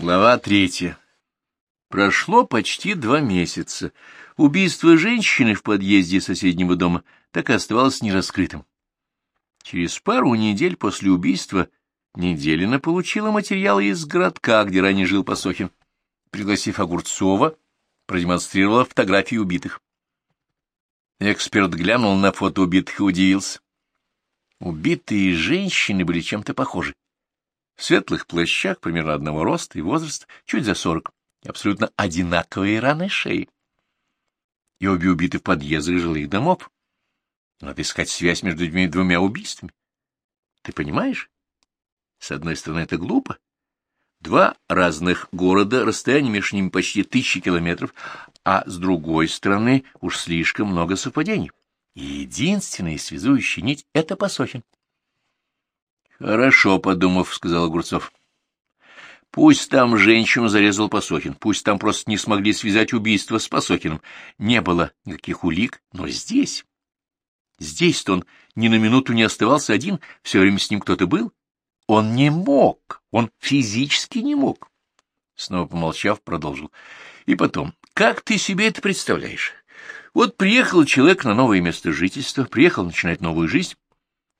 Глава третья. Прошло почти два месяца. Убийство женщины в подъезде соседнего дома так и оставалось нераскрытым. Через пару недель после убийства Неделина получила материалы из городка, где ранее жил Посохин. Пригласив Огурцова, продемонстрировала фотографии убитых. Эксперт глянул на фото убитых и удивился. Убитые женщины были чем-то похожи в светлых плащах примерно одного роста и возраста, чуть за сорок, абсолютно одинаковые раны шеи. И обе убиты в подъездах жилых домов. Надо искать связь между этими двумя убийствами. Ты понимаешь? С одной стороны, это глупо. Два разных города, расстояние между ними почти тысячи километров, а с другой стороны уж слишком много совпадений. И единственная связующая нить — это Посохин. Хорошо, подумав, сказал Огурцов. Пусть там женщину зарезал Посохин, пусть там просто не смогли связать убийство с Посохиным. Не было никаких улик, но здесь... Здесь-то он ни на минуту не оставался один, все время с ним кто-то был. Он не мог, он физически не мог. Снова помолчав, продолжил. И потом, как ты себе это представляешь? Вот приехал человек на новое место жительства, приехал начинать новую жизнь,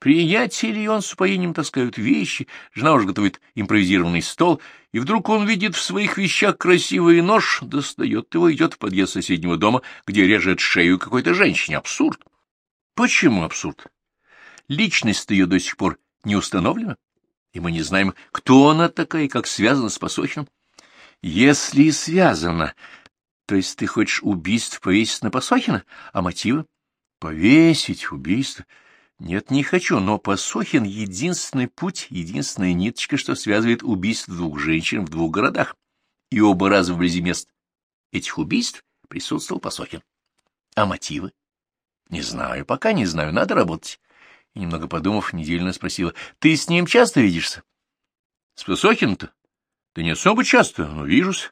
Приятели и он с упоением таскают вещи, жена уже готовит импровизированный стол, и вдруг он видит в своих вещах красивый нож, достает его, идет в подъезд соседнего дома, где режет шею какой-то женщине. Абсурд. Почему абсурд? Личность ее до сих пор не установлена, и мы не знаем, кто она такая и как связана с Посохиным. Если связана, то есть ты хочешь убийств повесить на Посохина, а мотивы? Повесить убийство — нет, не хочу, но Посохин — единственный путь, единственная ниточка, что связывает убийство двух женщин в двух городах. И оба раза вблизи мест этих убийств присутствовал Посохин. А мотивы? Не знаю, пока не знаю, надо работать. И немного подумав, недельно спросила, ты с ним часто видишься? С Посохиным-то? Да не особо часто, но вижусь.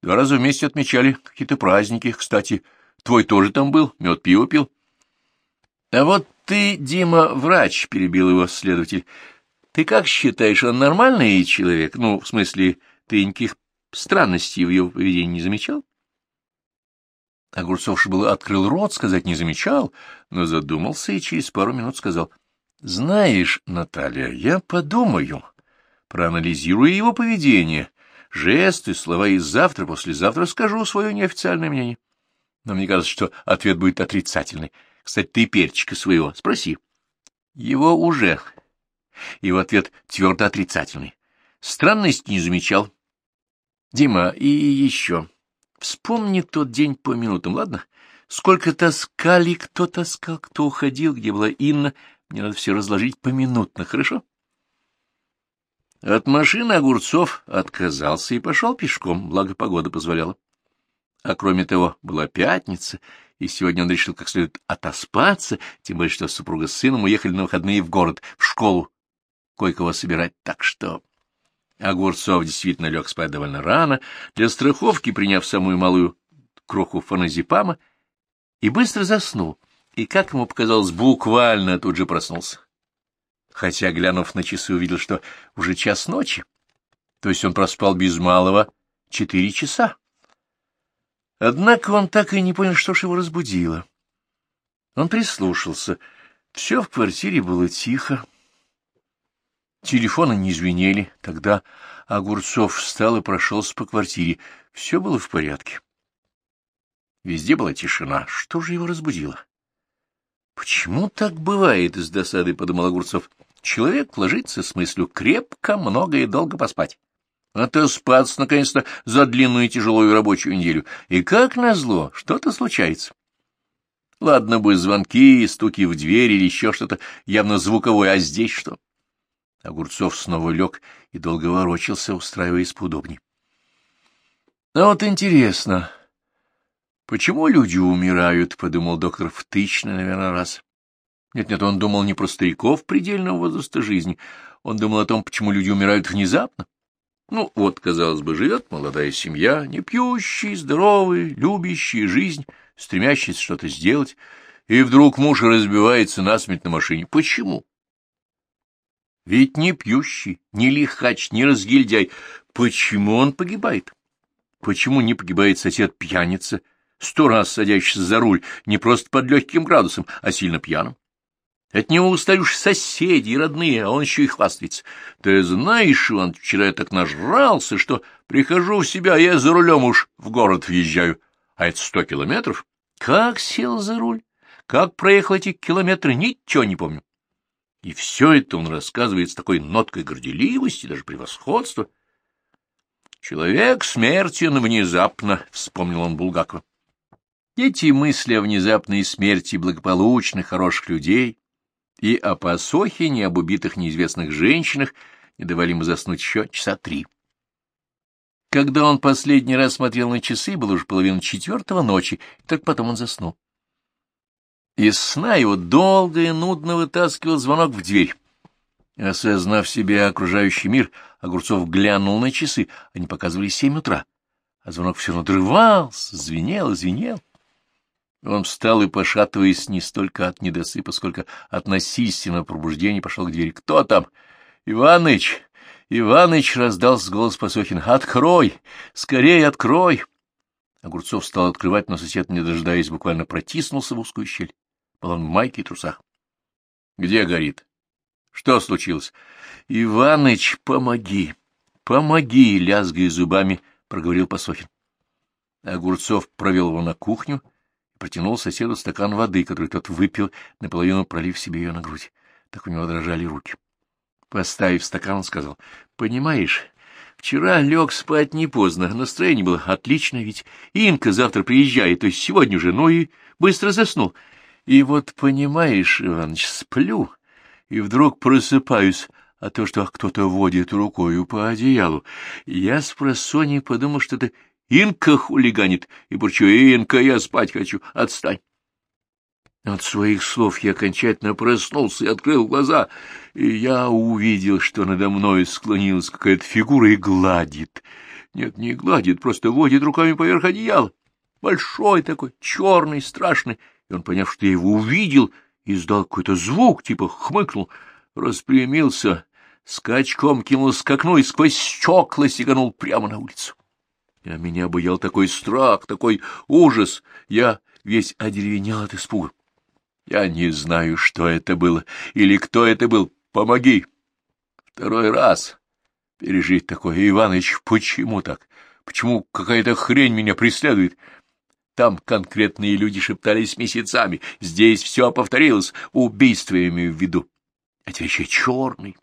Два раза вместе отмечали какие-то праздники. Кстати, твой тоже там был, мед пиво пил. А вот ты, Дима, врач, — перебил его следователь. Ты как считаешь, он нормальный человек? Ну, в смысле, ты никаких странностей в его поведении не замечал? Огурцов был открыл рот, сказать не замечал, но задумался и через пару минут сказал. — Знаешь, Наталья, я подумаю, проанализирую его поведение, жесты, слова и завтра-послезавтра скажу свое неофициальное мнение. Но мне кажется, что ответ будет отрицательный. Кстати, ты перчика своего спроси. Его уже. В ответ твердо отрицательный. Странность не замечал. Дима, и еще. Вспомни тот день по минутам, ладно? Сколько таскали, кто таскал, кто уходил, где была Инна. Мне надо все разложить поминутно, хорошо? От машины Огурцов отказался и пошел пешком, благо погода позволяла. А кроме того, была пятница, и сегодня он решил как следует отоспаться, тем более что супруга с сыном уехали на выходные в город, в школу, кое-кого собирать, так что... Огурцов действительно лег спать довольно рано, для страховки приняв самую малую кроху фаназепама, и быстро заснул, и, как ему показалось, буквально тут же проснулся. Хотя, глянув на часы, увидел, что уже час ночи, то есть он проспал без малого четыре часа. Однако он так и не понял, что ж его разбудило. Он прислушался. Все в квартире было тихо. Телефоны не звенели. Тогда Огурцов встал и прошелся по квартире. Все было в порядке. Везде была тишина. Что же его разбудило? Почему так бывает, с досадой подумал Огурцов. Человек ложится с мыслью крепко, много и долго поспать отоспаться, наконец-то, за длинную и тяжелую рабочую неделю. И как назло, что-то случается. Ладно бы звонки, стуки в дверь или еще что-то явно звуковое, а здесь что? Огурцов снова лег и долго ворочался, устраиваясь поудобней. А вот интересно, почему люди умирают, — подумал доктор в тысячный, наверное, раз. Нет-нет, он думал не про стариков предельного возраста жизни, он думал о том, почему люди умирают внезапно. Ну, вот, казалось бы, живет молодая семья, не пьющая, здоровая, любящая жизнь, стремящаяся что-то сделать, и вдруг муж разбивается насмерть на машине. Почему? Ведь не пьющий, не лихач, не разгильдяй. Почему он погибает? Почему не погибает сосед-пьяница, сто раз садящийся за руль, не просто под легким градусом, а сильно пьяным? От него устали уж соседи и родные, а он еще и хвастается. Ты знаешь, Иван, вчера я так нажрался, что прихожу в себя, я за рулем уж в город въезжаю. А это сто километров? Как сел за руль? Как проехал эти километры, ничего не помню. И все это он рассказывает с такой ноткой горделивости, даже превосходства. «Человек смертен внезапно», — вспомнил он Булгакова. Эти мысли о внезапной смерти благополучных, хороших людей и о посохе, об убитых неизвестных женщинах не давали ему заснуть еще часа три. Когда он последний раз смотрел на часы, было уже половина четвертого ночи, и только потом он заснул. Из сна его долго и нудно вытаскивал звонок в дверь. Осознав себе окружающий мир, Огурцов глянул на часы, они показывали семь утра, а звонок все надрывался, звенел звенел. Он встал и, пошатываясь не столько от недосыпа, сколько от насильственного пробуждения, пошел к двери. «Кто там?» «Иваныч! Иваныч!» — раздался голос Посохин. «Открой! Скорей открой!» Огурцов стал открывать, но сосед, не дожидаясь, буквально протиснулся в узкую щель. Был он в майке и трусах. «Где горит?» «Что случилось?» «Иваныч, помоги! Помоги!» — лязгая зубами, проговорил Посохин. Огурцов провел его на кухню протянул соседу стакан воды, который тот выпил, наполовину пролив себе ее на грудь. Так у него дрожали руки. Поставив стакан, он сказал, — Понимаешь, вчера лег спать не поздно, настроение было отличное, ведь Инка завтра приезжает, то есть сегодня же, ну и быстро заснул. И вот, понимаешь, Иваныч, сплю, и вдруг просыпаюсь, а то, что кто-то водит рукою по одеялу. Я с просонья подумал, что это Инка хулиганит, и бурчу, Инка, я спать хочу, отстань. От своих слов я окончательно проснулся и открыл глаза, и я увидел, что надо мной склонилась какая-то фигура и гладит. Нет, не гладит, просто водит руками поверх одеяла. Большой такой, черный, страшный. И он, поняв, что я его увидел, издал какой-то звук, типа хмыкнул, распрямился, скачком кинулся к и сквозь стекла сиганул прямо на улицу. А меня боял такой страх, такой ужас. Я весь одеревенел от испуга. Я не знаю, что это было или кто это был. Помоги. Второй раз пережить такое. Иваныч, почему так? Почему какая-то хрень меня преследует? Там конкретные люди шептались месяцами. Здесь все повторилось. Имею в виду. А теперь еще черный.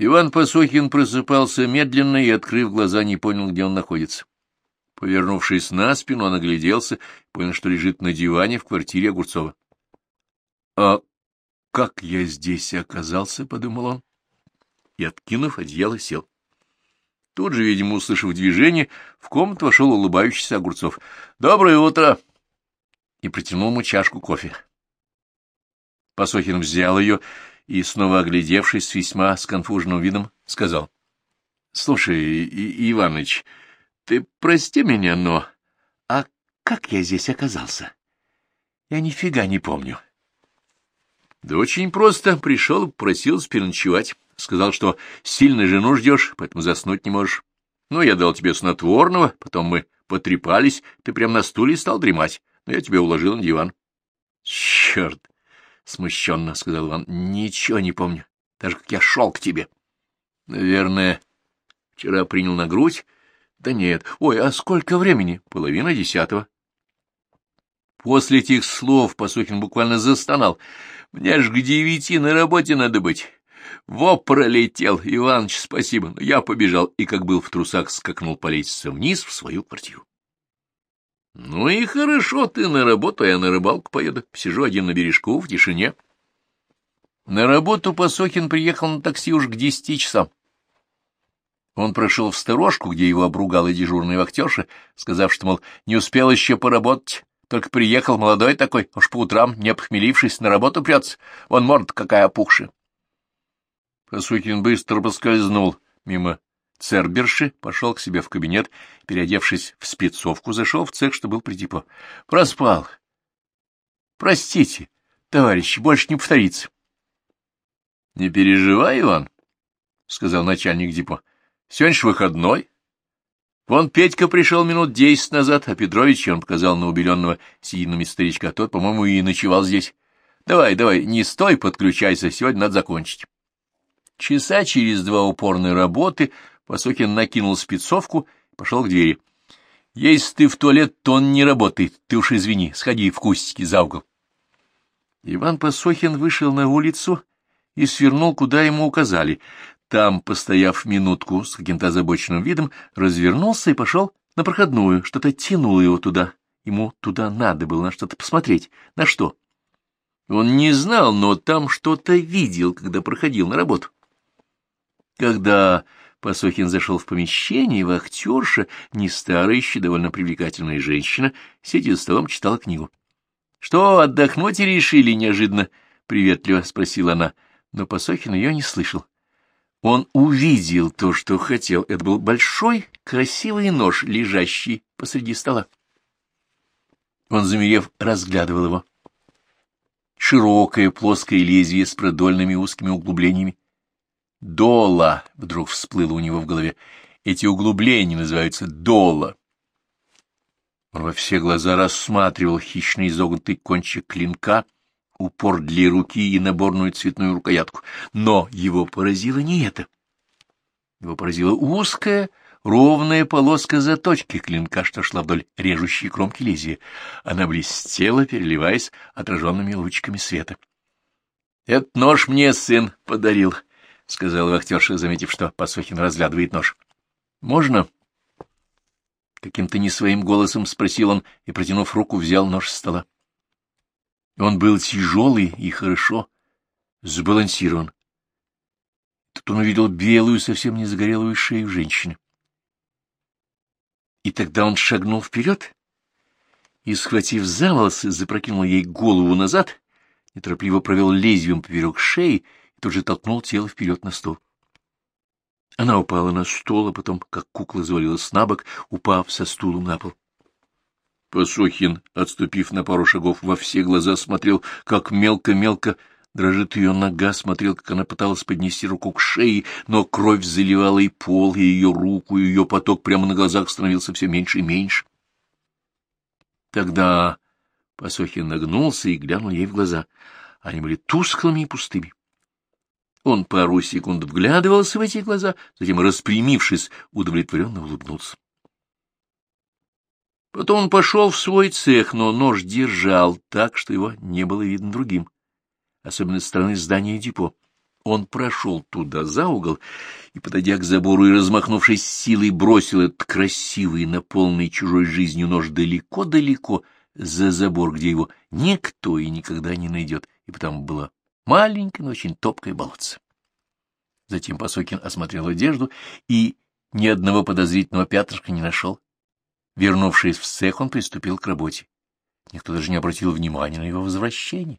Иван Посохин просыпался медленно и, открыв глаза, не понял, где он находится. Повернувшись на спину, он огляделся, понял, что лежит на диване в квартире Огурцова. — А как я здесь оказался? — подумал он. И, откинув одеяло, сел. Тут же, видимо, услышав движение, в комнату вошел улыбающийся Огурцов. — Доброе утро! И протянул ему чашку кофе. Посохин взял ее и, снова оглядевшись с весьма видом, сказал. — Слушай, И Иваныч, ты прости меня, но... А как я здесь оказался? Я нифига не помню. — Да очень просто. Пришел, просил переночевать. Сказал, что сильно жену ждешь, поэтому заснуть не можешь. Ну, я дал тебе снотворного, потом мы потрепались, ты прям на стуле стал дремать, но я тебя уложил на диван. — Черт! — смущенно сказал Иван. — Ничего не помню, даже как я шел к тебе. — Наверное, вчера принял на грудь? — Да нет. Ой, а сколько времени? — Половина десятого. После этих слов Посухин буквально застонал. — Мне ж к девяти на работе надо быть. Во, пролетел, Иваныч, спасибо, но я побежал и, как был в трусах, скакнул по лестнице вниз в свою квартиру. Ну и хорошо ты на работу, а я на рыбалку поеду. Сижу один на бережку, в тишине. На работу Посохин приехал на такси уж к десяти часам. Он прошел в сторожку, где его обругала дежурная вахтерша, сказав, что, мол, не успел еще поработать, только приехал молодой такой, уж по утрам, не обхмелившись, на работу прется. Вон морда какая опухшая. Посухин быстро поскользнул мимо Церберши пошел к себе в кабинет, переодевшись в спецовку, зашел в цех, что был при депо. Проспал. Простите, товарищи, больше не повторится. Не переживай, Иван, — сказал начальник депо. — Сегодня ж выходной. Вон Петька пришел минут десять назад, а Петрович, он показал на убеленного сидинами старичка, тот, по-моему, и ночевал здесь. Давай, давай, не стой, подключайся, сегодня надо закончить. Часа через два упорной работы Посокин накинул спецовку и пошел к двери. — Если ты в туалет, то он не работает, ты уж извини, сходи в кустики за угол. Иван Посохин вышел на улицу и свернул, куда ему указали. Там, постояв минутку с каким-то озабоченным видом, развернулся и пошел на проходную, что-то тянуло его туда. Ему туда надо было на что-то посмотреть. На что? Он не знал, но там что-то видел, когда проходил на работу. Когда Посохин зашел в помещение, вахтерша, не старая еще довольно привлекательная женщина, сидя за столом, читала книгу. — Что, отдохнуть решили неожиданно? — приветливо спросила она, но Посохин ее не слышал. Он увидел то, что хотел. Это был большой, красивый нож, лежащий посреди стола. Он, замерев, разглядывал его. Широкое плоское лезвие с продольными узкими углублениями. Дола вдруг всплыло у него в голове. Эти углубления называются дола. Он во все глаза рассматривал хищно изогнутый кончик клинка — упор для руки и наборную цветную рукоятку. Но его поразило не это. Его поразила узкая, ровная полоска заточки клинка, что шла вдоль режущей кромки лезвия. Она блестела, переливаясь отраженными лучиками света. — Этот нож мне сын подарил, — сказал вахтерша, заметив, что Посохин разглядывает нож. — Можно? Каким-то не своим голосом спросил он и, протянув руку, взял нож с стола. Он был тяжелый и хорошо сбалансирован. Тут он увидел белую, совсем не загорелую шею женщины. И тогда он шагнул вперед и, схватив за волосы, запрокинул ей голову назад, неторопливо провел лезвием поперек шеи тут же толкнул тело вперед на стол. Она упала на стол, а потом, как кукла, завалилась на бок, упав со стулом на пол. Посохин, отступив на пару шагов, во все глаза смотрел, как мелко-мелко дрожит ее нога, смотрел, как она пыталась поднести руку к шее, но кровь заливала и пол, и ее руку, и ее поток прямо на глазах становился все меньше и меньше. Тогда Посохин нагнулся и глянул ей в глаза. Они были тусклыми и пустыми. Он пару секунд вглядывался в эти глаза, затем, распрямившись, удовлетворенно улыбнулся. Потом он пошел в свой цех, но нож держал так, что его не было видно другим, особенно со стороны здания депо. Он прошел туда за угол и, подойдя к забору и размахнувшись силой, бросил этот красивый, наполненный чужой жизнью нож далеко-далеко за забор, где его никто и никогда не найдет, и потому было маленькое, но очень топкое болотце. Затем Посокин осмотрел одежду и ни одного подозрительного пятнышка не нашел. Вернувшись в цех, он приступил к работе. Никто даже не обратил внимания на его возвращение.